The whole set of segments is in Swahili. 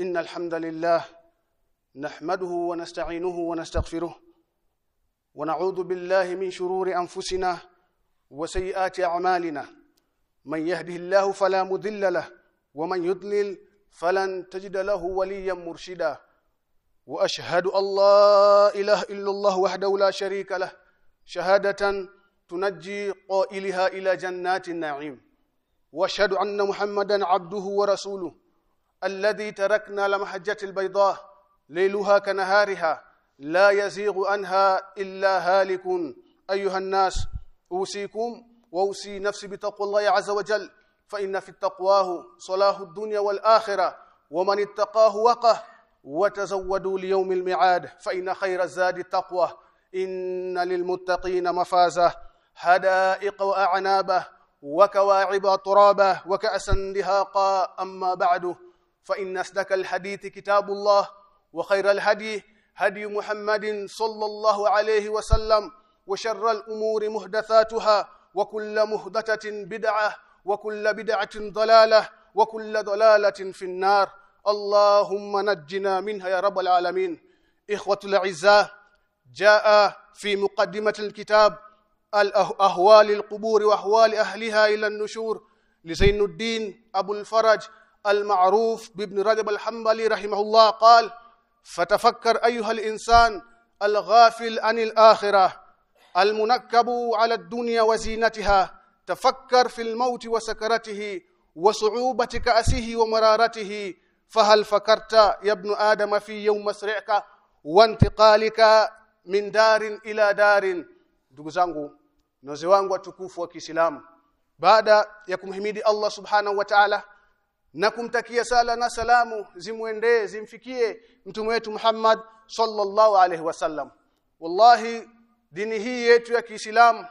إن الحمد لله نحمده ونستعينه ونستغفره ونعوذ بالله من شرور أنفسنا وسيئات أعمالنا. من يهده الله فلا مذل له ومن يضلل فلن تجد له وليا مرشدا. وأشهد أن لا إله إلا الله وحده لا شريك له شهادة تنجي قائلها إلى جنات النعيم. وأشهد أن محمدا عبده ورسوله. الذي تركنا لمحجه البيضاء ليلها كنهارها لا يزيغ عنها إلا هالك. أيها الناس أوصيكم وأوصي نفسي بتقوى الله عز وجل فإن في التقواه صلاح الدنيا والآخرة ومن اتقاه وقه وتزودوا ليوم الميعاد فإن خير الزاد التقوى. إن للمتقين مفازة حدائق وأعنابه وكواعب ترابه وكأسا دهاقا أما بعد. فإن أصدق الحديث كتاب الله وخير الهدي هدي محمد صلى الله عليه وسلم وشر الأمور محدثاتها وكل محدثة بدعة وكل بدعة ضلالة وكل ضلالة في النار. اللهم نجنا منها يا رب العالمين. إخوة الأعزاء جاء في مقدمة الكتاب الأهوال القبور وأهوال أهلها إلى النشور لزين الدين أبو الفرج المعروف بابن رجب الحنبلي رحمه الله قال فتفكر أيها الإنسان الغافل عن الآخرة المنكب على الدنيا وزينتها تفكر في الموت وسكرته وصعوبة كأسه ومرارته فهل فكرت يا ابن آدم في يوم مسرعك وانتقالك من دار إلى دار ndugu zangu na wazee wangu watukufu wa Kiislamu baada ya kumhimidi Allah subhanahu wa ta'ala na kumtakia sala na salamu zimwendee zimfikie mtume wetu Muhammad sallallahu alaihi wasallam wallahi dini hii yetu ya Kiislamu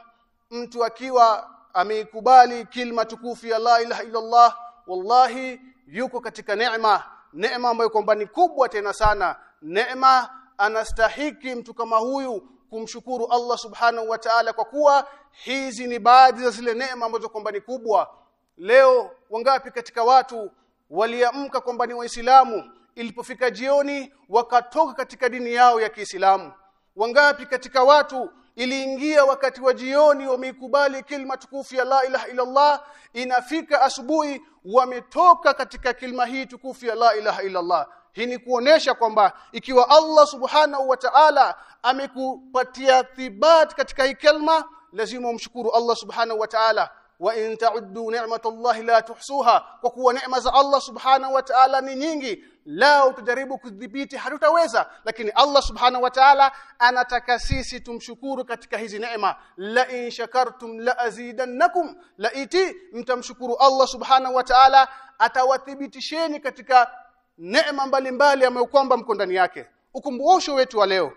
mtu akiwa ameikubali kilma tukufu ya la ilaha illa Allah wallahi yuko katika neema neema ambayo kwamba ni kubwa tena sana. Neema anastahiki mtu kama huyu kumshukuru Allah subhanahu wa ta'ala kwa kuwa hizi ni baadhi za zile neema ambazo kwamba ni kubwa leo wangapi katika watu waliamka kwamba ni waislamu? Ilipofika jioni wakatoka katika dini yao ya Kiislamu. Wangapi katika watu iliingia wakati wa jioni wameikubali kilma tukufu ya la ilaha illallah inafika asubuhi wametoka katika kilma hii tukufu ya la ilaha illallah. Hii ni kuonesha kwamba ikiwa Allah subhanahu wa ta'ala amekupatia thibat katika hii kalma lazima umshukuru Allah subhanahu wa ta'ala wa in ta'uddu ni'matallahi la tuhsuha kwa kuwa neema za Allah subhanahu wa ta'ala ni nyingi. Lao tujaribu kudhibiti hatutaweza. Lakini Allah subhanahu wa ta'ala anataka sisi tumshukuru katika hizi neema. La in shakartum la azidannakum la iti mtamshukuru Allah subhanahu wa ta'ala atawathibitisheni katika neema mbalimbali ambayo kwamba mko ndani yake. Ukumbusho wetu wa leo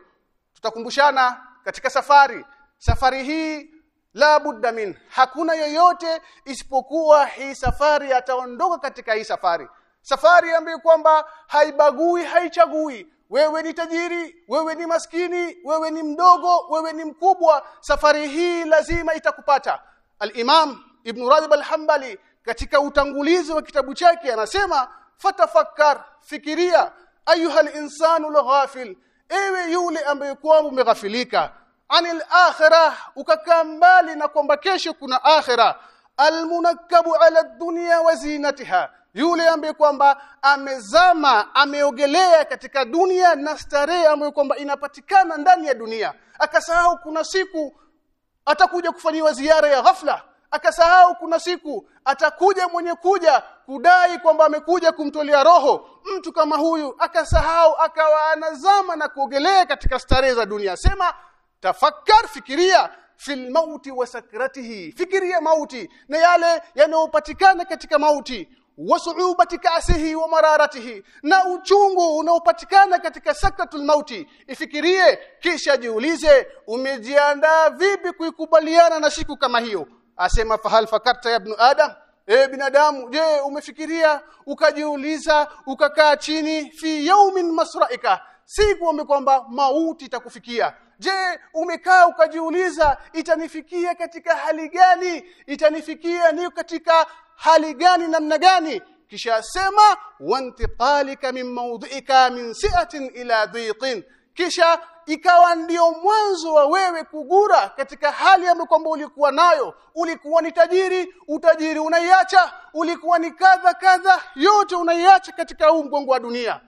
tutakumbushana katika safari. Safari hii la budda min. Hakuna yoyote isipokuwa hii safari ataondoka katika hii safari. Safari ambayo kwamba haibagui haichagui. Wewe ni tajiri wewe ni maskini wewe ni mdogo wewe ni mkubwa. Safari hii lazima itakupata. al-Imam Ibn Rajab al-Hanbali katika utangulizi wa kitabu chake anasema fatafakkar fikiria ayuha al-insanu al-ghafil ewe yule ambaye kwamba umeghafilika anil akhirah ukakaa mbali na kwamba kesho kuna akhira almunakkabu ala dunya wa zinatiha. Yule ambaye kwamba amezama ameogelea katika dunia na starehe ambayo kwamba inapatikana ndani ya dunia. Akasahau kuna siku atakuja kufanyiwa ziara ya ghafla. Akasahau kuna siku atakuja mwenye kuja kudai kwamba amekuja kumtolea roho mtu kama huyu. Akasahau akawa anazama na kuogelea katika starehe za dunia. Sema tafakkar fikiria fil mauti wa sakratihi. Fikiria mauti na yale yanayopatikana katika mauti. Wa su'ubati kasihi wa mararatihi. Na uchungu unaopatikana katika sakratul mauti. Ifikirie kisha jiulize umejiandaa vipi kuikubaliana na siku kama hiyo? Asema fahal fakarta ya ibn adam? E binadamu je umefikiria ukajiuliza ukakaa chini fi yaumin masraika? Siku ambayo kwamba mauti itakufikia je umekaa ukajiuliza itanifikia katika hali gani? Itanifikia ni katika hali gani namna gani? Kisha asema wantiqalika min mawdhi'ika min si'atin ila dhiqin. Kisha ikawa ndio mwanzo wa wewe kugura katika hali ambayo kwamba ulikuwa nayo. Ulikuwa ni tajiri utajiri unaiacha. Ulikuwa ni kadha kadha yote unaiacha katika huu mgongo wa dunia.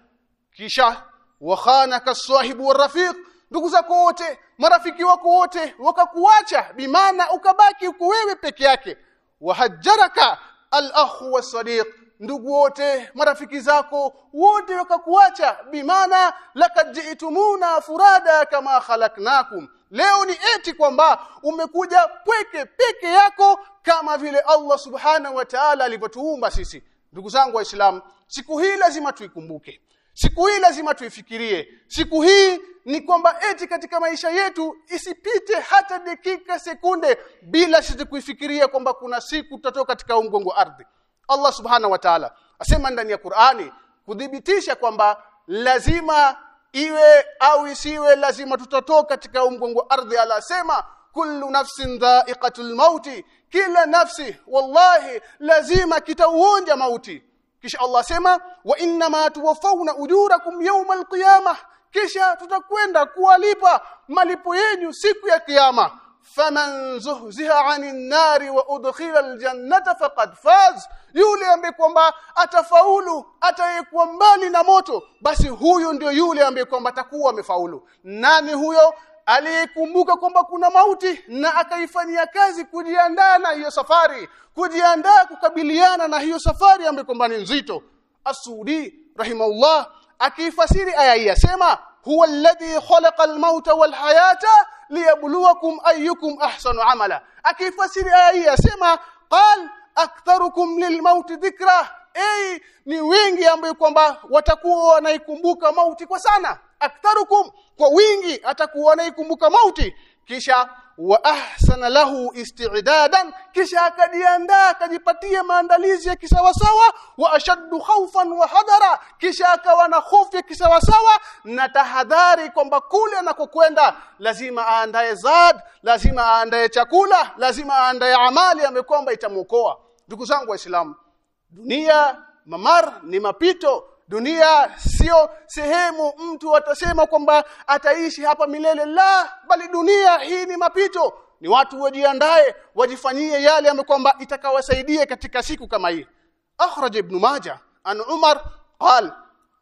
Kisha wakhanaka sahibu warafiq ndugu zako wote marafiki wako wote wakakuacha bimana ukabaki uko wewe peke yake. Wahajjaraka al-akhu was-sadiq ndugu wote marafiki zako wote wakakuacha bimana lakad jitumuna furada kama khalaknakum leo ni eti kwamba umekuja pweke peke yako kama vile Allah subhanahu wa ta'ala alivyotuumba sisi. Ndugu zangu waislamu siku hii lazima tuikumbuke siku hii lazima tuifikirie. Siku hii ni kwamba eti katika maisha yetu isipite hata dakika sekunde bila sisi kuifikiria kwamba kuna siku tutatoka katika mgongo ardhi. Allah subhanahu wa ta'ala asema ndani ya Qur'ani kudhibitisha kwamba lazima iwe au isiwe lazima tutatoka katika mgongo ardhi. Alasema kullu nafsin dha'iqatul mauti. Kila nafsi wallahi lazima kitauonja mauti kisha Allah sema wa inna ma tuwaffawna ujurakum yawmal qiyamah kisha tutakwenda kuwalipa malipo yenu siku ya kiyama. Faman zuhziha 'anil nari wa udkhila aljannata faqad faz. Yule ambaye kwamba atafaulu atayekuwa mbali na moto basi huyu ndio yule ambaye kwamba atakuwa amefaulu. Nani huyo aliyekumbuka kwamba kuna mauti na akaifanyia kazi kujiandaa na hiyo safari kujiandaa kukabiliana na hiyo safari ambayo kwamba ni nzito. Asudi rahimahullah akifasiri aya hii asema huwa alladhi khalaqa almauta walhayata wal hayata liyabluwakum ayyukum ahsanu amala. Akifasiri aya hii asema qal aktharukum lilmauti dhikra ay ni wingi ambayo kwamba watakuwa wanaikumbuka mauti kwa sana. Aktharukum kwa wingi atakuwa wanaikumbuka mauti. Kisha wa ahsana lahu isti'dadan kisha akajiandaa akajipatia maandalizi ya kisawasawa wa ashaddu khawfan wa hadara kisha akawa na hofu ya kisawasawa na tahadhari kwamba kule anakokwenda lazima aandae zad lazima aandae chakula lazima aandae amali ambayo kwamba itamuokoa. Ndugu zangu waislamu dunia mamar ni mapito. Dunia sio sehemu. Mtu atasema kwamba ataishi hapa milele. La bali dunia hii ni mapito. Ni watu wajiandae wajifanyie yale ambayo kwamba itakawasaidia katika siku kama hii. Akhraj ibn majah an umar qal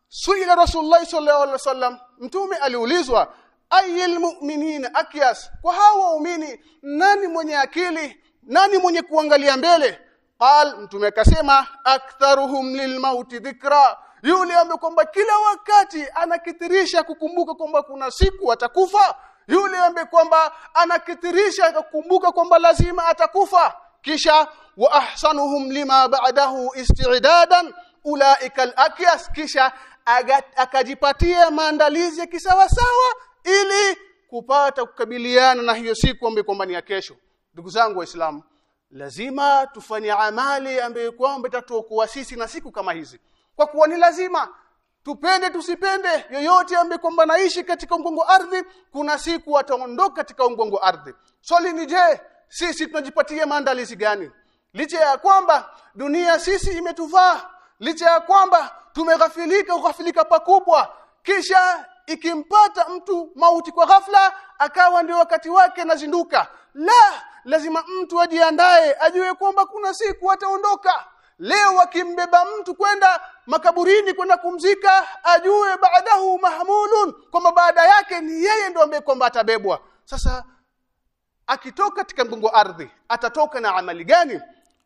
suila rasulullah sallallahu alaihi wasallam. Mtume aliulizwa ayil mu'minina? Akyas kwa hawa waumini nani mwenye akili? Nani mwenye kuangalia mbele qal mtume akasema aktharuhum lilmauti dhikra. Yule ambaye kwamba kila wakati anakithirisha kukumbuka kwamba kuna siku atakufa yule ambaye kwamba anakithirisha kukumbuka kwamba lazima atakufa kisha wa ahsanuhum lima ba'dahu isti'dadan ulaika al-akyas. Kisha akajipatia maandalizi ya kisawasawa ili kupata kukabiliana na hiyo siku ambayo kwamba ni ya kesho. Ndugu zangu waislamu lazima tufanye amali ambayo kwamba itatuokoa sisi na siku kama hizi. Kwa kuwa ni lazima tupende tusipende yoyote ambaye kwamba naishi katika mgongo ardhi kuna siku ataondoka katika mgongo ardhi. Swali ni je sisi tunajipatia maandalizi gani? Licha ya kwamba dunia sisi imetuvaa licha ya kwamba tumeghafilika ughafilika pakubwa kisha ikimpata mtu mauti kwa ghafla akawa ndio wakati wake nazinduka la lazima mtu ajiandae ajue kwamba kuna siku ataondoka. Leo wakimbeba mtu kwenda makaburini kwenda kumzika ajue baadahu mahmulun kwamba baada yake ni yeye ndo ambaye kwamba atabebwa. Sasa akitoka katika mgongo ardhi atatoka na amali gani?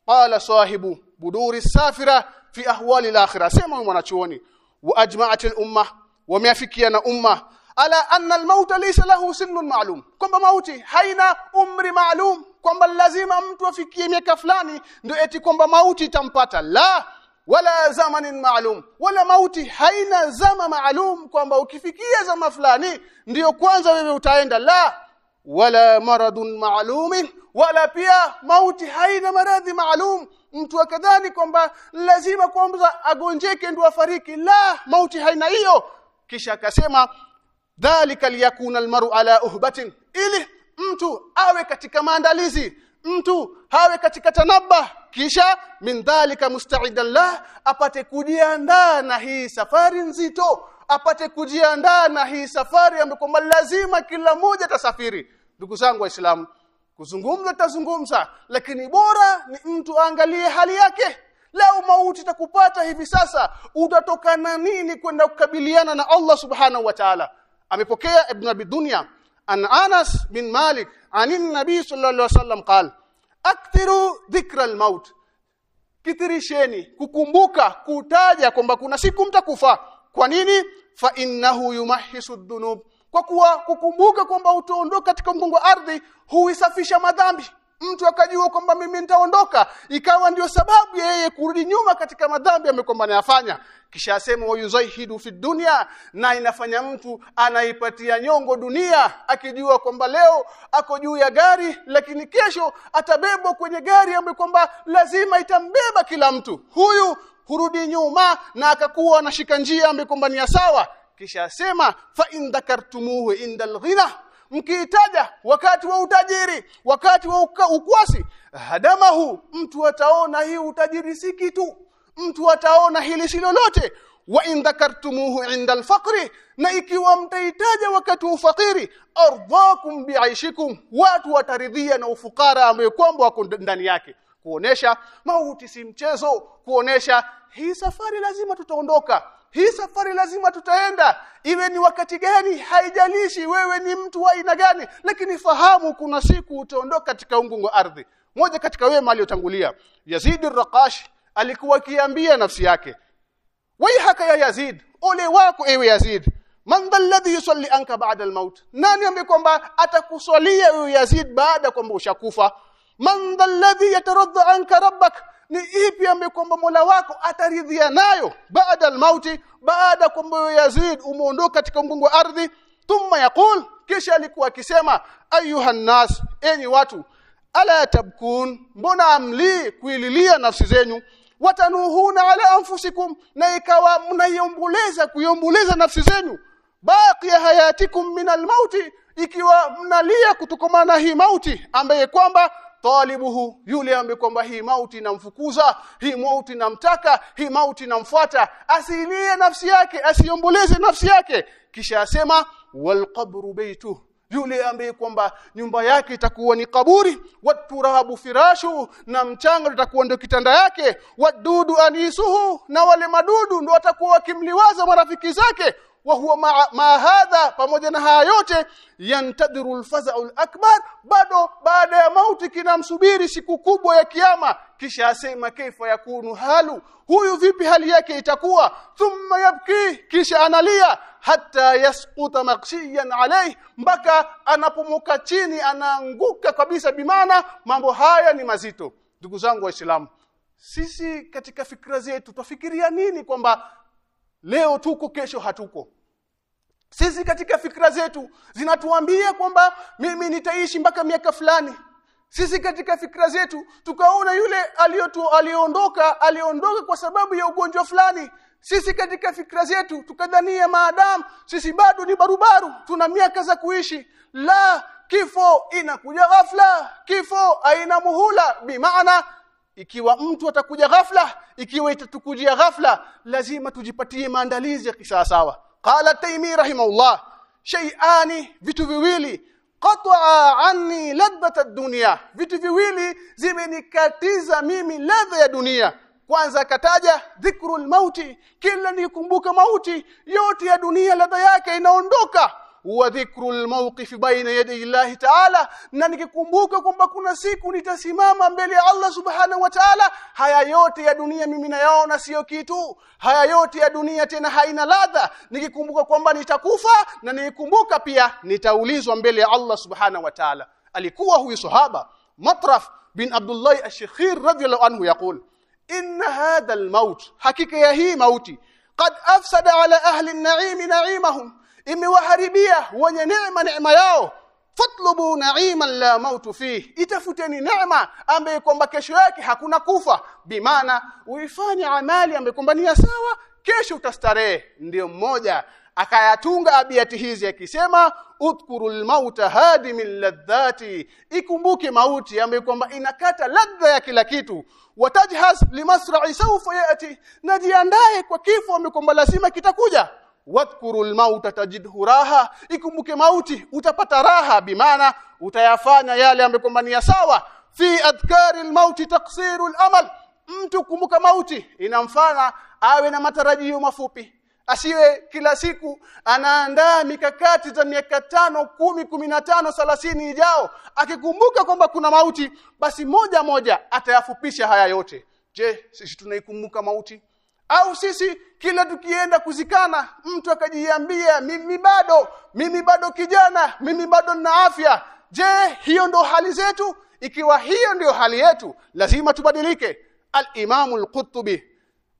Qala sahibu buduri safira fi ahwali al-akhirah. Sema mwanachuoni wa ajma'at al-umma wameafikiana umma ala anna al-maut laysa lahu sinnun ma'lum. Kwamba mauti haina umri maalum kwamba lazima mtu afikie miaka fulani ndio eti kwamba mauti itampata. La wala zamanin maalum wala mauti haina zama maalum kwamba ukifikia zama fulani ndiyo kwanza wewe utaenda. La wala maradun maalum wala pia mauti haina maradhi maalum mtu akadhani kwamba lazima kwamba agonjeke ndio afariki. La mauti haina hiyo. Kisha akasema dhalika liyakuna almaru ala uhbatin ili mtu awe katika maandalizi mtu hawe katika tanabba. Kisha min dhalika musta'idan la apate kujiandaa na hii safari nzito apate kujiandaa na hii safari ambayo lazima kila mmoja tasafiri ndugu zangu waislamu kuzungumza tazungumza lakini bora ni mtu aangalie hali yake. Leo mauti takupata hivi sasa utatokana nini kwenda kukabiliana na Allah subhanahu wa ta'ala amepokea ibn abi dunya an Anas bin Malik anin nabi sallallahu alaihi wasallam qal akthiru dhikra al-maut. Kitirisheni kukumbuka kutaja kwamba kuna siku mtakufa. Kwa nini? Fa innahu yumahisu dhunub. Kwa kuwa kukumbuka kwamba utaondoka katika mgongo ardhi huisafisha madhambi mtu akajua kwamba mimi nitaondoka ikawa ndio sababu ya yeye kurudi nyuma katika madhambi amekwamba anayafanya kisha asema wayuzahidu fi dunia na inafanya mtu anaipatia nyongo dunia akijua kwamba leo ako juu ya gari lakini kesho atabebwa kwenye gari ambayo kwamba lazima itambeba kila mtu. Huyu hurudi nyuma na akakuwa anashika njia ambayo kwamba ni sawa. Kisha asema fa in dhakartumuhu inda alghina mkiitaja wakati wa utajiri wakati wa ukwasi hadamahu mtu ataona hii utajiri si kitu. Mtu ataona hili si lolote. Wa in dhakartumuhu inda alfaqri na ikiwa mtaitaja wakati wa ufakiri ardhakum biaishikum watu wataridhia na ufukara ambayo kwamba wako ndani yake. Kuonesha mauti si mchezo. Kuonesha hii safari lazima tutaondoka hii safari lazima tutaenda. Iwe ni wakati gani haijalishi wewe ni mtu wa aina gani lakini fahamu kuna siku utaondoka katika ungungo ardhi. Moja katika wema aliyotangulia Yazid ar-Raqash alikuwa akiambia nafsi yake waihaka ya Yazid ole wako ewe Yazid. Man ladhi yusalli anka ba'da al-maut? Nani ambaye kwamba atakuswalia wewe Yazid baada kwamba ushakufa? Man ladhi yataradda anka rabbak ni ipi ambaye kwamba Mola wako ataridhia nayo baada almauti baada kwamba Yazid umeondoka katika mgongo wa ardhi? Thumma yaqul kisha alikuwa akisema ayuha nas enyi watu ala tabkun mbona amli kuililia nafsi zenyu watanuhuna ala anfusikum na ikawa mnaiomboleza kuiomboleza nafsi zenyu baqi hayatikum min almauti ikiwa mnalia kutokana na hii mauti ambaye kwamba talibuhu yule ambaye kwamba hii mauti inamfukuza hii mauti inamtaka hii mauti inamfuata asilie nafsi yake asiomboleze nafsi yake. Kisha asema walqabru baytuhu yule ambaye kwamba nyumba yake itakuwa ni kaburi waturabu firashu na mchanga utakuwa ndio kitanda yake wadudu anisuhu na wale madudu ndio watakuwa wakimliwaza marafiki zake wa huwa ma, ma hadha pamoja na haya yote yantadiru alfaza'ul akbar bado baada ya mauti kinamsubiri siku kubwa ya kiyama. Kisha asema kaifa yakunu halu huyu vipi hali yake itakuwa? Thumma yabki kisha analia hata yasquta makshiyan alayhi mpaka anapomoka chini anaanguka kabisa. Bimana mambo haya ni mazito. Ndugu zangu waislamu sisi katika fikra zetu twafikiria nini kwamba leo tuko kesho hatuko. Sisi katika fikra zetu zinatuambia kwamba mimi nitaishi mpaka miaka fulani. Sisi katika fikra zetu tukaona yule aliyotu aliondoka aliondoka kwa sababu ya ugonjwa fulani. Sisi katika fikra zetu tukadhania maadamu sisi bado ni barubaru tuna miaka za kuishi. La kifo inakuja ghafla. Kifo aina muhula. Bimaana ikiwa mtu atakuja ghafla ikiwa itatukujia ghafla lazima tujipatie maandalizi ya kisawasawa qala taymi rahimahullah shay'ani vitu viwili. Qata'a anni ladhat ad-dunya. Vitu viwili zimenikatiza mimi ladha ya dunia. Kwanza akataja dhikrul mauti. Kila nikumbuka mauti yote ya dunia ladha yake inaondoka wa dhikrul mawqif baina yaday Allah ta'ala. Na nikikumbuka kwamba kuna siku nitasimama mbele ya Allah subhanahu wa ta'ala haya yote ya dunia mimi nayaona sio kitu. Haya yote ya dunia tena haina ladha. Nikikumbuka kwamba nitakufa na nikikumbuka pia nitaulizwa mbele ya Allah subhanahu wa ta'ala. Alikuwa huyu sahaba Matraf bin Abdullah ash-Shikhir radhiyallahu anhu yaqul inna hadha al-maut hakika ya hii mauti qad afsada ala ahli an-na'im na'imahum imewaharibia wenye neema neema yao. Fatlubu naima la mautu fihi itafuteni neema ambaye kwamba kesho yake hakuna kufa. Bimaana uifanye amali ambaye kwamba ni sawa kesho utastarehe. Ndiyo mmoja akayatunga abiati hizi akisema udhkurul mauta hadimil ladhati ikumbuke mauti ambayo kwamba inakata ladha ya kila kitu. Watajhas limasra'i sawfa yati. Najiandae kwa kifo ambaye kwamba lazima kitakuja wadhkurul mauta tajidhu raha ikumbuke mauti utapata raha bimaana utayafanya yale ambayo kwamba ni sawa. Fi adhkaril mauti taqsirul amal mtu kumbuka mauti inamfana awe na matarajio mafupi. Asiwe kila siku anaandaa mikakati za miaka tano kumi kumi na tano thelathini ijao. Akikumbuka kwamba kuna mauti basi moja moja atayafupisha haya yote. Je sisi tunaikumbuka mauti au sisi kila tukienda kuzikana mtu akajiambia mimi bado mimi bado kijana mimi bado nina afya. Je hiyo ndo hali zetu? Ikiwa hiyo ndio hali yetu lazima tubadilike. al-Imam al-Quttubi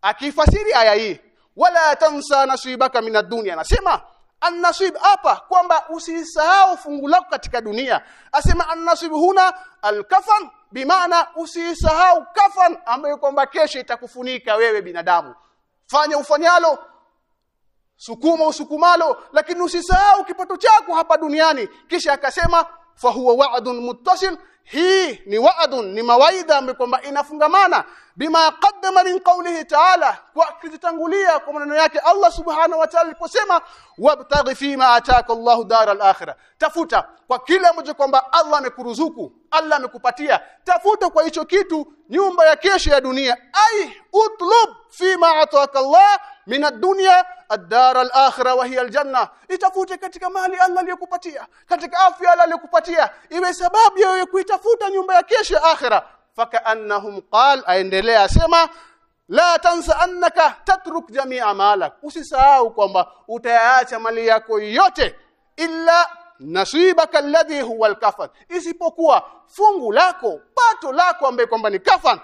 akifasiri aya hii wala tansa nasibaka min ad-dunya anasema an-nasib hapa kwamba usisahau fungu lako katika dunia. Asema an-nasib huna alkafan bimaana usisahau kafan ambayo kwamba kesho itakufunika wewe binadamu. Fanya ufanyalo sukuma usukumalo lakini usisahau kipato chako hapa duniani. Kisha akasema fahuwa wa'dun muttasil. Hii ni wa'dun ni mawaidha ambayo kwamba inafungamana bima qaddama min qawlihi ta'ala kwa kitangulia kwa maneno yake Allah subhanahu wa ta'ala aliposema wabtaghi fima ataka Allah daral akhirah tafuta kwa kile ambacho kwamba Allah amekuruzuku Allah amekupatia. Tafuta kwa hicho kitu nyumba ya kesho ya dunia. Ai utlub fima ataka Allah min ad-dunya ad-dar al-akhirah wa hiya al-janna. Itafute katika mali Allah aliyokupatia katika afya Allah aliyokupatia. Iwe sababu ya kuitafuta nyumba ya kesho ya akhirah fakaannahum qal aendelea asema la tansa annaka tatruk jami'a malak. Usisahau kwamba utayaacha mali yako yote illa nasibaka alladhi huwa al-kafan. Isipokuwa fungu lako pato lako ambaye kwamba ni kafan.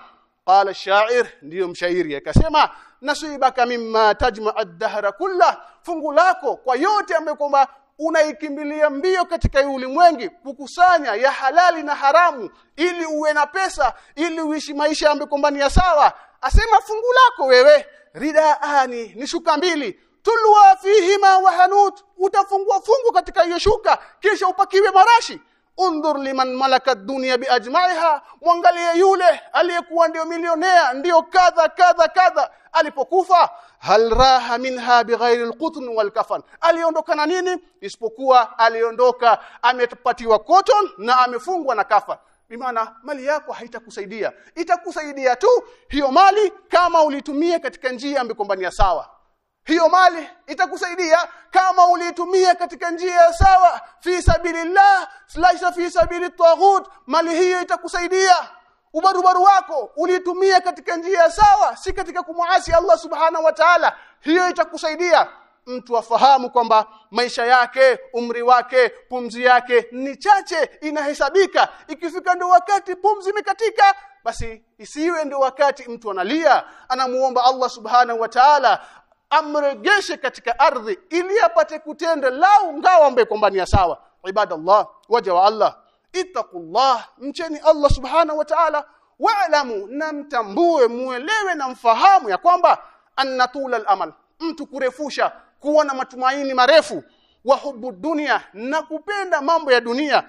Qala shair ndiyo mshairi akasema nasibaka mimma tajma ad-dahra kullah. Fungu lako kwa yote ambaye kwamba unaikimbilia mbio katika ulimwengu kukusanya ya halali na haramu ili uwe na pesa ili uishi maisha ambayo kwamba sawa. Asema fungu lako wewe ridaani ni shuka mbili. Tulwa fihima wa hanut. Utafungua fungu katika hiyo shuka kisha upakiwe marashi undhur liman malaka dunia biajmaiha mwangalie yule aliyekuwa ndio milionea ndio kadha kadha kadha. Alipokufa hal raha minha bighairi alqutn walkafan. Aliondoka na nini? Isipokuwa aliondoka amepatiwa cotton na amefungwa na kafa. Bimaana mali yako haitakusaidia. Itakusaidia tu hiyo mali kama ulitumia katika njia ambayo sawa hiyo mali itakusaidia kama uliitumia katika njia sawa. Fi sabilillah laisa fi sabili taghut mali hiyo itakusaidia. Ubarubaru wako uliitumia katika njia sawa si katika kumuasi Allah subhanahu wa ta'ala. Hiyo itakusaidia. Mtu afahamu kwamba maisha yake umri wake pumzi yake ni chache inahesabika. Ikifika ndio wakati pumzi imekatika basi isiwe ndio wakati mtu analia. Anamuomba Allah subhanahu wa ta'ala amregeshe katika ardhi ili apate kutenda lau ngao ambaye kwamba ni sawa. Ibadallah waja wa Allah. Ittaqullah mcheni Allah subhanahu wa ta'ala. Wa'lamu na mtambue muelewe na mfahamu ya kwamba anna tula al-amal mtu kurefusha kuona na matumaini marefu wa hubu dunia na kupenda mambo ya dunia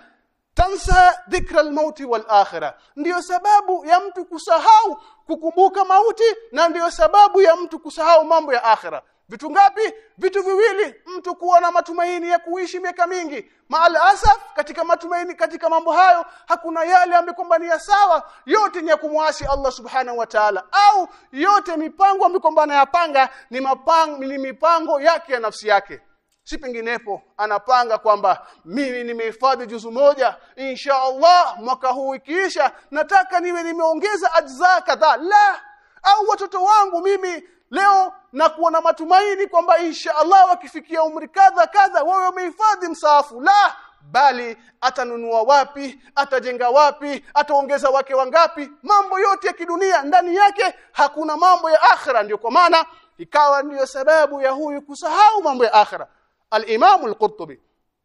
tansa dhikra almauti wal akhirah ndiyo sababu ya mtu kusahau kukumbuka mauti na ndiyo sababu ya mtu kusahau mambo ya akhira. Vitu ngapi? Vitu viwili. Mtu kuwa na matumaini ya kuishi miaka mingi. Maal asaf katika matumaini katika mambo hayo hakuna yale ambayo ni sawa. Yote ni ya kumwasi Allah subhanahu wa ta'ala. Au yote mipango ambayo anayapanga ni mapango ni mipango yake ya nafsi yake si penginepo anapanga kwamba mimi nimehifadhi juzu moja insha Allah mwaka huu ikiisha nataka niwe nimeongeza ajza kadhaa. La au watoto wangu mimi leo na kuwa na matumaini kwamba insha Allah wakifikia umri kadha kadha wewe umehifadhi msaafu. La bali atanunua wapi atajenga wapi ataongeza wake wangapi? Mambo yote ya kidunia ndani yake hakuna mambo ya akhira ndio kwa maana ikawa ndiyo sababu ya huyu kusahau mambo ya akhira al-Imam al-Qurtubi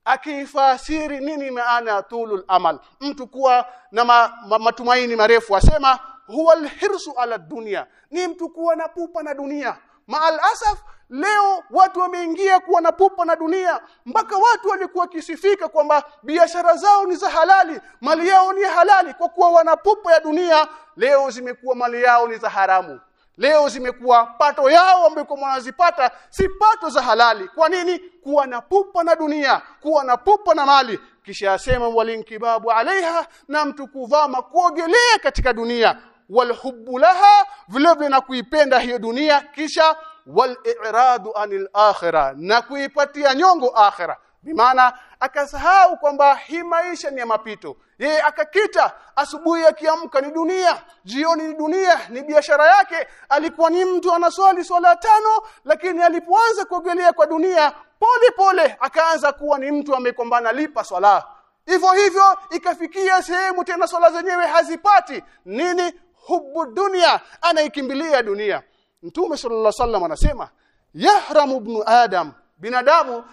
akifasiri nini maana tulul amal? Mtu kuwa na ma, ma, matumaini marefu asema huwa al-hirsu ala dunya ni mtu kuwa na pupa na dunia. Maal asaf leo watu wameingia kuwa na pupa na dunia mpaka watu walikuwa kisifika kwamba biashara zao ni za halali mali yao ni halali kwa kuwa wana pupa ya dunia leo zimekuwa mali yao ni za haramu leo zimekuwa pato yao ambayo wanazipata si pato za halali. Kwa nini? Kuwa na pupa na dunia kuwa na pupa na mali. Kisha asema walinkibabu alaiha na mtu kuvama kuogelea katika dunia. Walhubbu laha vile vile na kuipenda hiyo dunia. Kisha waliradu anil akhirah na kuipatia nyongo akhirah bimaana akasahau kwamba hii maisha ni ya mapito yeye akakita asubuhi akiamka ni dunia jioni ni dunia ni biashara yake. Alikuwa ni mtu anaswali swala tano lakini alipoanza kuogelea kwa dunia pole pole akaanza kuwa ni mtu amekombana lipa swala. Hivyo hivyo ikafikia sehemu tena swala zenyewe hazipati. Nini? Hubu dunia anaikimbilia dunia. Mtume sallallahu alaihi wasallam anasema yahramu ibn adam. Binadamu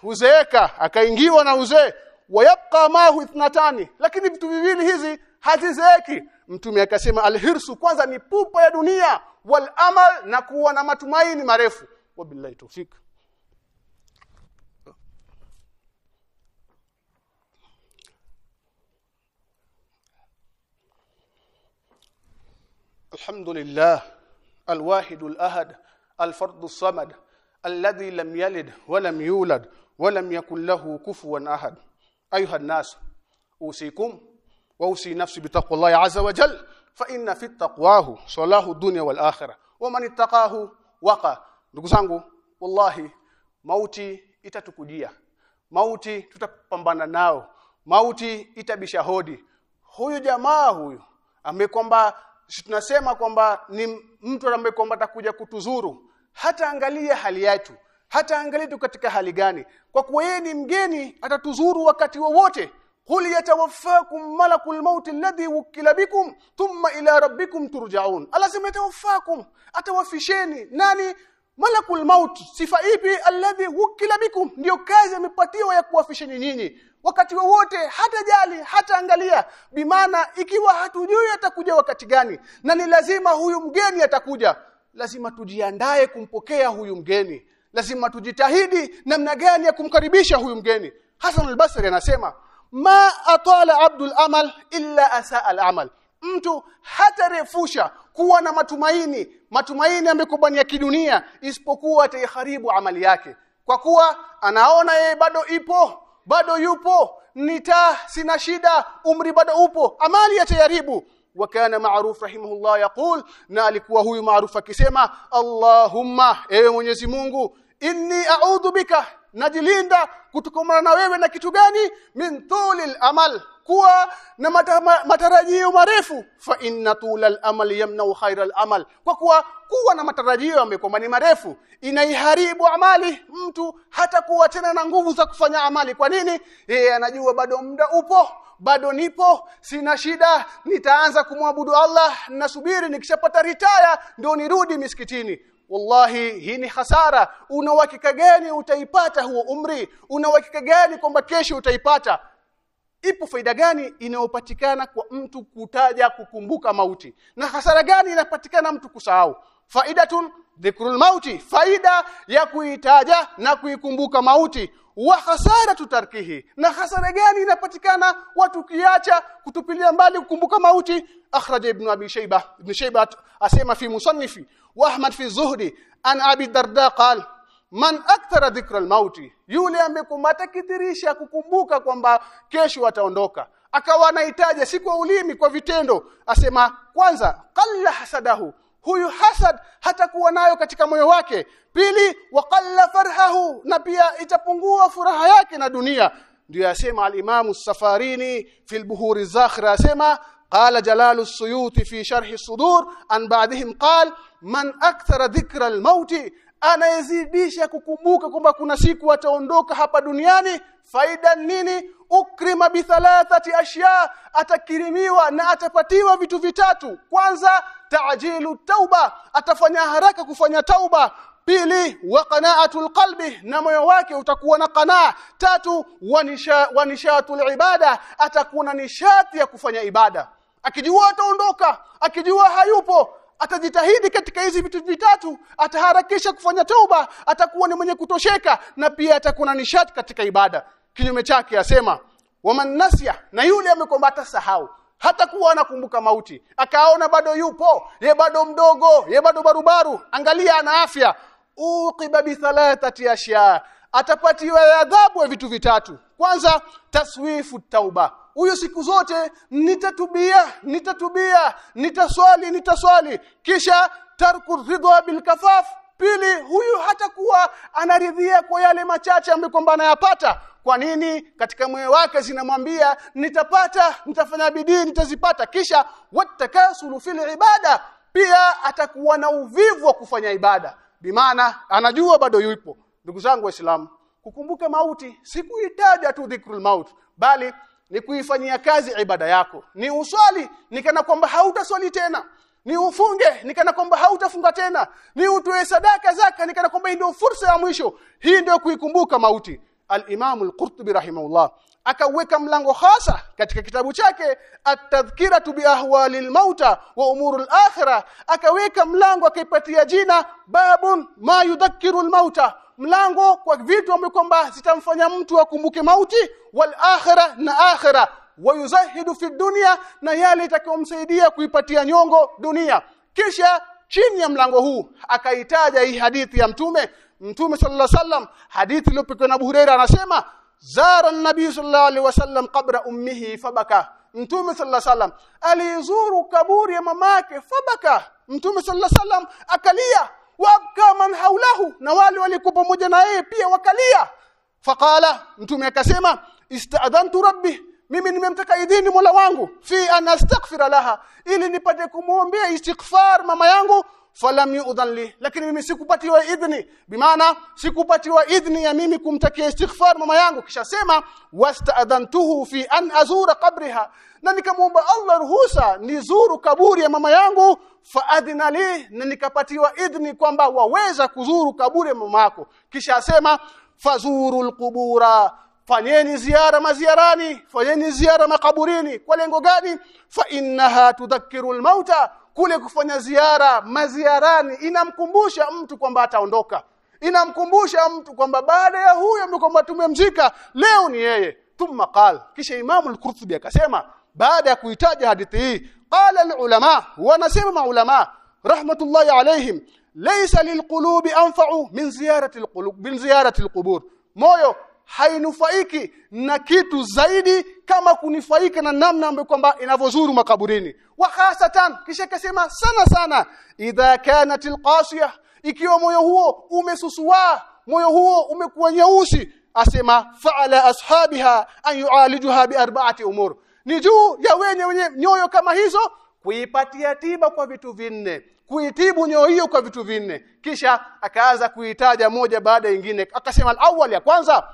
huzeeka akaingiwa na uzee wayabqa mahu ithnatani lakini vitu viwili hizi hazizeeki mtume akasema alhirsu kwanza ni pupa ya dunia wal amal na kuwa na matumaini marefu wabillahi tawfik الحمد لله الواحد الأحد الفرد الصمد الذي لم يلد ولم يولد ولم يكن له كفوا ayuha الناس usikum واوصي نفسي nafsi الله عز وجل فان في inna fi الدنيا والاخره ومن اتقاه وقى. wa man ittaqahu waqa ndugu zangu wallahi mauti itatukujia. Mauti tutapambana nao. Mauti itabisha hodi. Huyu jamaa huyu ambaye kwamba tunasema kwamba ni mtu ambaye kwamba atakuja kutuzuru. Hata angalia hali yetu hata angalie tu katika hali gani. Kwa kuwa yeye ni mgeni atatuzuru wakati wowote. Qul yatawaffakum malakul maut alladhi wukila bikum thumma ila rabbikum turja'un. Alasema yatawaffakum atawafisheni. Nani? Malakul maut. Sifa ipi? Alladhi wukila bikum. Ndio kazi amepatiwa ya kuwafisheni nyinyi. Wakati wowote hata jali hata angalia. Bimaana ikiwa hatujui atakuja wakati gani na ni lazima huyu mgeni atakuja. Lazima tujiandae kumpokea huyu mgeni lazima tujitahidi namna gani ya kumkaribisha huyu mgeni. Hasan al-Basri anasema ma atala abdul amal illa asaa al-amal. Mtu hatarefusha kuwa na matumaini matumaini amekubania kidunia isipokuwa ataiharibu amali yake. Kwa kuwa anaona yeye bado ipo bado yupo nita sina shida umri bado upo amali yatayaribu. Wakana maaruf rahimahullah yaqul na alikuwa huyu maruf akisema allahumma ewe mwenyezi Mungu inni a'udhu bika najilinda kutokomana na wewe na kitu gani? Min tulil amal kuwa na matarajio marefu. Fa inna tulal amal yamnau khairal amal kwa kuwa kuwa na matarajio yamekuwa ni marefu. Inaiharibu amali mtu hata kuwa tena na nguvu za kufanya amali. Kwa nini? Yeye anajua bado muda upo bado nipo sina shida nitaanza kumwabudu Allah nasubiri nikishapata ritaya ndio nirudi misikitini wallahi hii ni hasara. Una uhakika gani utaipata huo umri? Una uhakika gani kwamba kesho utaipata? Ipo faida gani inayopatikana kwa mtu kutaja kukumbuka mauti? Na hasara gani inapatikana mtu kusahau? Faidatun dhikrul mauti faida ya kuitaja na kuikumbuka mauti wa hasara tutarkihi na hasara gani inapatikana? Watu kiacha kutupilia mbali kukumbuka mauti. Akhraja ibn abi shayba. Ibn shayba asema fi musannifi wa ahmad fi zuhdi an abi darda qal man akthara dhikra almauti yule amekumata kithirisha kukumbuka kwamba kesho ataondoka. Akawa anahitaji si kwa ulimi kwa vitendo. Asema kwanza qalla hasadahu huyu hasad hatakuwa nayo katika moyo wake pili waqalla farhahu na pia itapungua furaha yake na dunia ndio yasema al-Imam safarini fi al-Buhur zakhira asema قال جلال السيوطي في شرح الصدور عن بعدهم قال من أكثر ذكر الموت anayezidisha kukumbuka kwamba kuna siku ataondoka hapa duniani faida nini ukrima bi thalathati ashya atakirimiwa na atapatiwa vitu vitatu kwanza ta'jilu tauba atafanya haraka kufanya tauba. Pili wa qana'atul qalbi na moyo wake utakuwa na qanaa. Tatu wa nishatul ibada atakuwa na nishati ya kufanya ibada. Akijua ataondoka akijua hayupo atajitahidi katika hizi vitu vitatu ataharakisha kufanya tauba atakuwa ni mwenye kutosheka na pia atakuwa na nishati katika ibada. Kinyume chake asema waman nasya na yule amekwamba atasahau hata kuwa anakumbuka mauti. Akaona bado yupo ye bado mdogo ye bado barubaru. Angalia ana afya. Uqiba bi thalathati ashya. Atapatiwa adhabu ya vitu vitatu. Kwanza taswifu tauba. Huyo siku zote nitatubia nitatubia nitaswali nitaswali. Kisha tarku ridha bil kafaf. Pili huyu hatakuwa anaridhia kwa yale machache ambayo kwamba anayapata kwa nini katika moyo wake zinamwambia nitapata nitafanya bidii nitazipata. Kisha watakasulu fil ibada pia atakuwa na uvivu wa kufanya ibada. Bimaana anajua bado yupo. Ndugu zangu waislamu kukumbuka mauti si kuitaja tu dhikrul maut bali ni kuifanyia kazi ibada yako. Ni uswali nikana kwamba hautaswali tena. Ni ufunge nikana kwamba hautafunga tena. Ni utoe sadaka zaka nikana kwamba ndio fursa ya mwisho. Hii ndio kuikumbuka mauti al-Imam al-Qurtubi rahimahullah. Akaweka mlango hasa katika kitabu chake at-tadhkiratu bi ahwali al-mauta wa umuru al-akhirah. Akaweka mlango akaipatia jina babun ma yudhakkiru al-mauta. Mlango kwa vitu ambavyo kwamba zitamfanya mtu akumbuke mauti wal akhirah na akhirah. Wayuzahidu fi dunya na yale itakayomsaidia kuipatia nyongo dunia. Kisha chini ya mlango huu akaitaja hii hadithi ya mtume mtume sallallahu alaihi wasallam hadithi iliyopokewa na Abu anasema zara an-nabii sallallahu alaihi wasallam qabra ummihi fabaka. Mtume sallallahu alaihi wasallam alizuru kaburi ya mamake fabaka. Mtume sallallahu alaihi wasallam akalia wabka man haulahu na wale walikuwa pamoja na yeye pia wakalia. Faqala mtume akasema ista'adantu rabbi mimi nimemtaka idhini Mola wangu fi an astaghfira laha ili nipate kumwombea istighfar mama yangu falam yu'dhan li. Lakini mimi sikupatiwa idhni. Bimaana sikupatiwa idhni ya mimi kumtakia istighfar mama yangu. Kisha sema wasta'dhantuhu fi an azura qabriha. Na nikamwomba Allah ruhusa nizuru kaburi ya mama yangu faadhina li na nikapatiwa idhni kwamba waweza kuzuru kaburi ya mama yako. Kisha asema fazurul qubura fanyeni ziara maziarani fanyeni ziara makaburini. Kwa lengo gani? Fa innaha tudhakkiru almauta kule kufanya ziara maziarani inamkumbusha mtu kwamba ataondoka. Inamkumbusha mtu kwamba baada ya huyo kwamba tumemzika leo ni yeye. Thumma qal kisha imamu al-qurtubi akasema baada ya kuitaja hadithi hii qala al-ulama wanasema maulama rahmatullahi alayhim laysa lilqulubi anfa'u min ziyarati al-qulub min ziyarati al-qubur. Moyo hainufaiki na kitu zaidi kama kunifaika na namna ambayo kwamba inavyozuru makaburini. Wa hasatan kisha kasema sana sana idha kanat alqasiya ikiwa moyo huo umesusua moyo huo umekuwa nyeusi asema fa'ala ashabiha an yu'alijuha bi arba'ati umur. Ni juu ya wenye wenye nyoyo kama hizo kuipatia tiba kwa vitu vinne kuitibu nyoyo hiyo kwa vitu vinne. Kisha akaanza kuitaja moja baada ya nyingine akasema al-awwal ya kwanza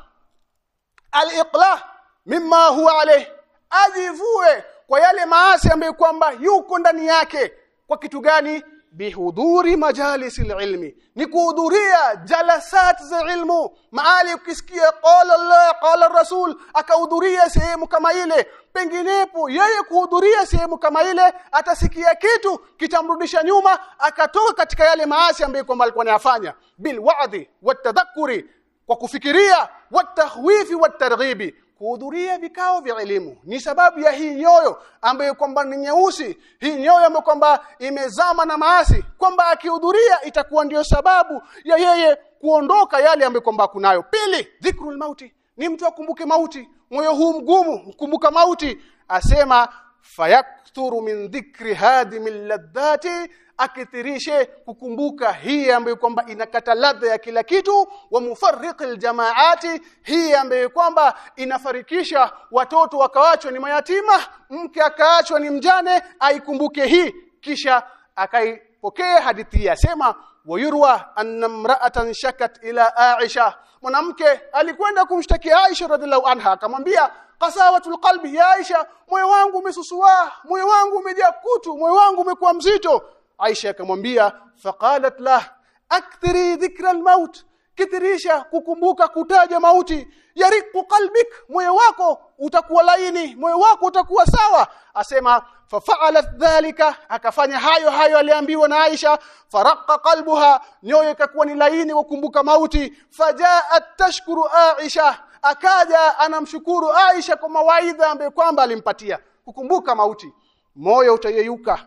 al-iqlah mimma huwa alayh ajivue kwa yale maasi ambayo kwamba yuko ndani yake. Kwa kitu gani? Bihudhuri majalis ilmi ni kuhudhuria jalasat za ilmu. Maali ukisikia qala Allah qala Rasul akahudhuria sehemu kama ile penginepo yeye kuhudhuria sehemu kama ile atasikia kitu kitamrudisha nyuma akatoka katika yale maasi ambayo kwamba alikuwa anayafanya. Bil wa'dhi watadhakkuri kwa kufikiria watahwifi watarghibi kuhudhuria vikao vya elimu. Ni sababu ya hii nyoyo ambayo kwamba ni nyeusi hii nyoyo ambayo kwamba imezama na maasi kwamba akihudhuria itakuwa ndio sababu ya yeye kuondoka yale ambayo kwamba kunayo pili dhikrul mauti. Ni mtu akumbuke mauti moyo huu mgumu mkumbuka mauti. Asema fayakthuru min dhikri hadimil ladhati akithirishe kukumbuka hii ambayo kwamba inakata ladha ya kila kitu. Wa mufarriqil jamaati hii ambayo kwamba inafarikisha watoto wakaachwa ni mayatima mke akaachwa ni mjane aikumbuke hii. Kisha akaipokea hadithi yasema wayurwa anna mra'atan shakat ila Aisha. Mwanamke alikwenda kumshtakia Aisha radhiallahu anha akamwambia qasawatul qalbi ya Aisha moyo wangu umesusua moyo wangu umejaa kutu moyo wangu umekuwa mzito Aisha akamwambia faqalat lah akthiri dhikra almaut kithirisha kukumbuka kutaja mauti. Yariqu qalbik moyo wako utakuwa laini moyo wako utakuwa sawa. Asema fafa'alat dhalika akafanya hayo hayo aliambiwa na Aisha. Faraqqa qalbuha nyoyo ikakuwa ni laini kukumbuka mauti. Fajaat tashkuru Aisha akaja anamshukuru Aisha kwa mawaidha ambayo kwamba alimpatia. Kukumbuka mauti moyo utayeyuka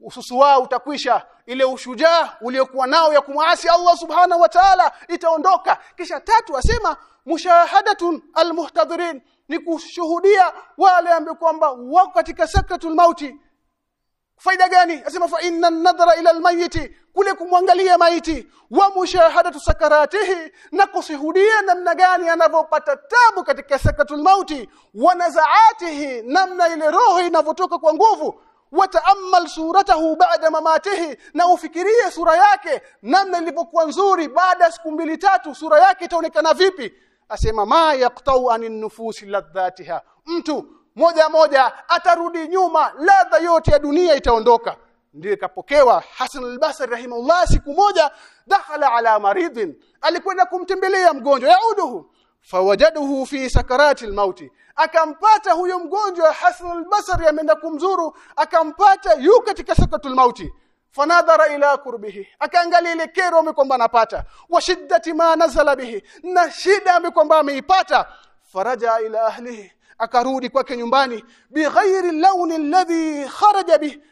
ususu wao utakwisha. Ile ushujaa uliokuwa nao ya kumwasi Allah subhanahu wa ta'ala itaondoka. Kisha tatu asema mushahadatun almuhtadirin. Ni kushuhudia wale ambao kwamba wako katika sakratul mauti. Faida gani? Asema fa inna nadhara ila almayiti kule kumwangalia maiti. Wa mushahadatu sakaratihi. Na kushuhudia namna gani anavyopata tabu katika sakratul mauti. Wa nazaatihi. Namna ile roho inavotoka kwa nguvu wataamal suratahu baada mamatihi na ufikirie sura yake namna ilivyokuwa nzuri baada ya siku mbili tatu sura yake itaonekana vipi? Asema ma yaqtau anin nufusi ladhatiha mtu moja moja atarudi nyuma ladha yote ya dunia itaondoka. Ndio ikapokewa Hasan al-Basri rahimahullah siku moja dakhala ala maridhin alikwenda kumtembelea mgonjwa yauduhu fawajadahu fi sakarati al-mauti akampata huyo mgonjwa Hasan al-Basri ameenda kumzuru akampata yu katika sakaratul mauti fanadhara ila kurbihi akaangalia ile kero amekwamba anapata wa shiddati ma nazala bihi na shida amekwamba ameipata faraja ila ahlihi akarudi kwake nyumbani bighairi launi alladhi kharaja bihi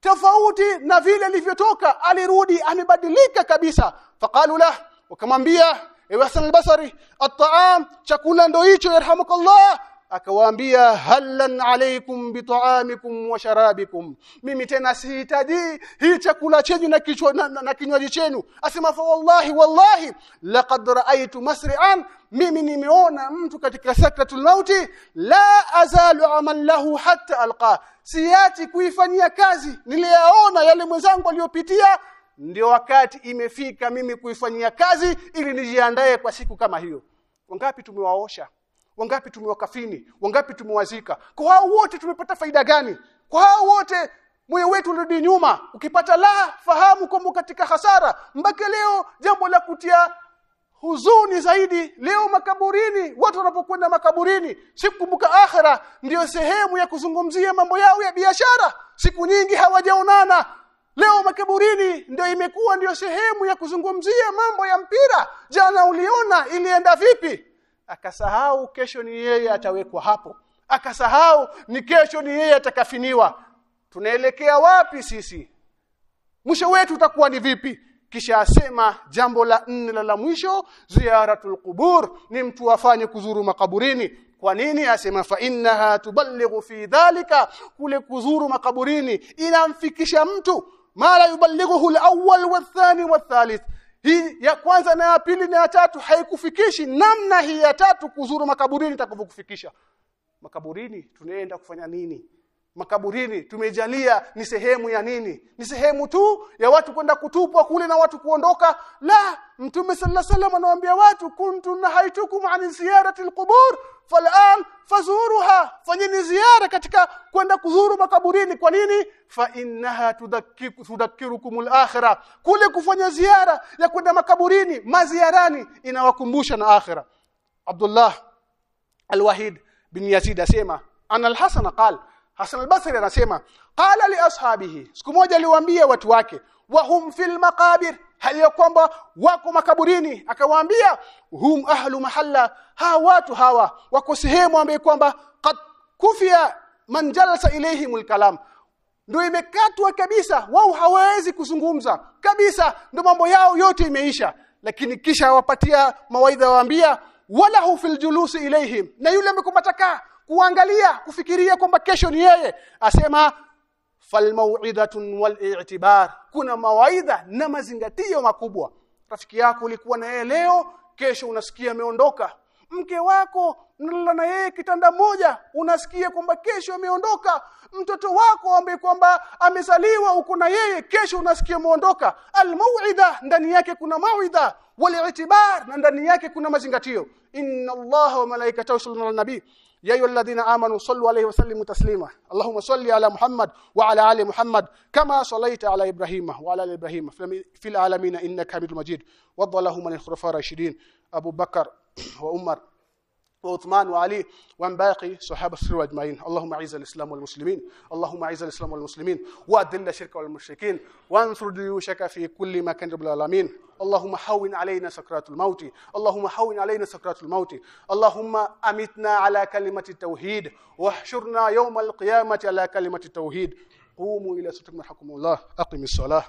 tofauti na vile alivyotoka alirudi amebadilika kabisa faqalu la wakamwambia ewe Hasan al-Basri at-ta'am chakula ndo hicho yarhamukallah. Akawaambia halan alaykum bita'amikum wa sharabikum. Mimi tena sihitaji hii chakula chenyu na kichwa na, na, na kinywaji chenu. Asema fa wallahi wallahi laqad ra'aytu masri'an. Mimi nimeona mtu katika sakratul mauti la azalu amal lahu hatta alqa. Siati kuifanyia kazi niliyaona yale mwenzangu aliyopitia ndio wakati imefika mimi kuifanyia kazi ili nijiandae kwa siku kama hiyo. Wangapi tumewaosha? Wangapi tumewakafini? Wangapi tumewazika? Kwa hao wote tumepata faida gani? Kwa hao wote moyo wetu urudi nyuma. Ukipata la fahamu kwamba katika hasara. Mpaka leo jambo la kutia huzuni zaidi leo makaburini watu wanapokwenda makaburini sikukumbuka akhira ndio sehemu ya kuzungumzia mambo yao ya biashara. Siku nyingi hawajaonana leo makaburini ndio imekuwa ndio sehemu ya kuzungumzia mambo ya mpira. Jana uliona ilienda vipi? Akasahau kesho ni yeye atawekwa hapo. Akasahau ni kesho ni yeye atakafiniwa. Tunaelekea wapi sisi? Mwisho wetu utakuwa ni vipi? Kisha asema jambo la nne la, mwisho ziyaratul qubur ni mtu afanye kuzuru makaburini. Kwa nini? Asema fa innaha tuballighu fi dhalika kule kuzuru makaburini inamfikisha mtu mala yuballighuhu al-awwal wathani wathalith hii ya kwanza na ya pili na ya tatu haikufikishi namna hii ya tatu kuzuru makaburini itakavyokufikisha. Makaburini tunaenda kufanya nini? Makaburini tumejalia ni sehemu ya nini? Ni sehemu tu ya watu kwenda kutupwa kule na watu kuondoka? La mtume sallallahu alaihi wasallam anawaambia watu kuntu nahaitukum an ziyarati alqubur fal'an fazuruha fanyeni ziara katika kwenda kuzuru makaburini. Kwa nini? Fa innaha tudhakkirukum al-akhirah kule kufanya ziara ya kwenda makaburini maziarani inawakumbusha na akhira. Abdullah al-Wahid bin Yazid asema ana al-Hasan qala Hasan al-Basri anasema qala li ashabihi. Siku moja aliwaambia watu wake wa hum fil maqabir hali ya kwamba wako makaburini. Akawaambia hum ahlu mahalla. Hawa watu hawa wako sehemu ambaye kwamba qad kufia man jalasa ilayhimul kalam ndio imekatwa kabisa. Wao hawawezi kuzungumza kabisa. Ndio mambo yao yote imeisha. Lakini kisha wapatia mawaidha waambia wala hu fil julusi ilayhim. Na yule amekumbataka kuangalia kufikiria kwamba kesho ni yeye asema falmau'idatun wal-i'tibar. Kuna mawaidha na mazingatio makubwa. Rafiki yako ulikuwa na yeye leo kesho unasikia ameondoka. Mke wako mnalala na yeye kitanda moja unasikia kwamba kesho ameondoka. Mtoto wako ambaye kwamba amezaliwa uko na yeye kesho unasikia ameondoka. Almau'idha ndani yake kuna mau'idha wal-i'tibar na ndani yake kuna mazingatio. Inna allaha wa malaikatahu yusalluna ala nabii يا أيها الذين آمنوا صلوا عليه وسلموا تسليما. اللهم صل على محمد وعلى آل محمد كما صليت على إبراهيم وعلى آل إبراهيم في العالمين إنك حميد مجيد. وارض اللهم عن الخلفاء الراشدين أبو بكر وعمر وعثمان وعلي وعن باقي صحابة السر أجمعين. اللهم أعز الإسلام والمسلمين. اللهم أعز الإسلام والمسلمين. وأذل الشرك والمشركين. وانصر جيوشك في كل مكان رب العالمين. اللهم حون علينا سكرات الموت. اللهم حون علينا سكرات الموت. اللهم أمتنا على كلمة التوحيد. واحشرنا يوم القيامة على كلمة التوحيد. قوموا إلى ستر مرحكم الله. أقم الصلاة.